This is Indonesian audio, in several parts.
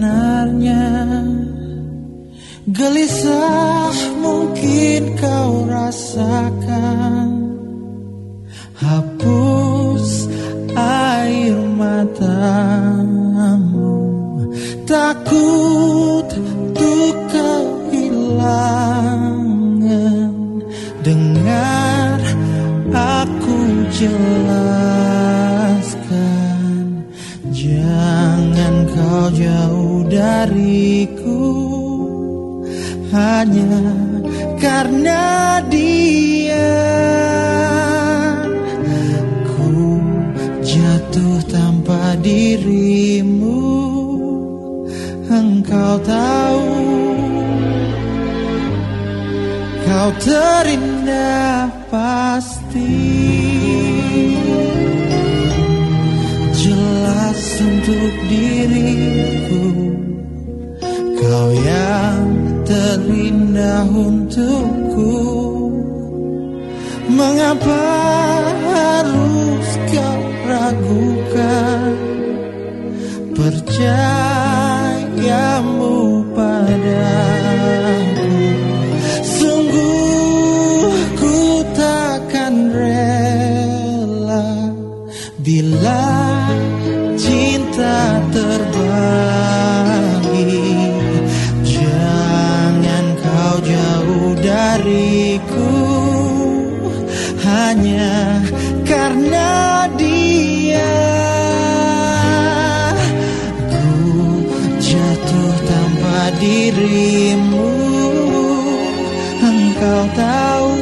ada benarnya Gelisah mungkin kau rasakan. Hapus air matamu. Takut untuk kehilangan. Dengar aku jelaskan hanya karena dia. Ku jatuh tanpa dirimu engkau tahu. Kau terindah pasti. Jelas untuk diriku kau yang terindah untukku. Mengapa harus kau ragukan? Percayamu padaku. Sungguh ku takkan rela Bila cinta terbagi Hanya karena dia. Ku jatuh tanpa dirimu Engkau tahu.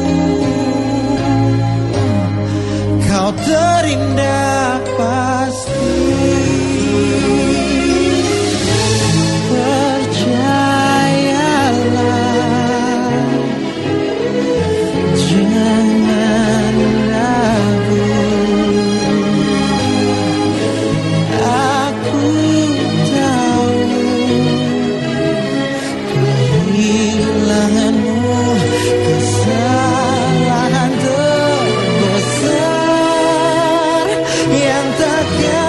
Kau terindah again.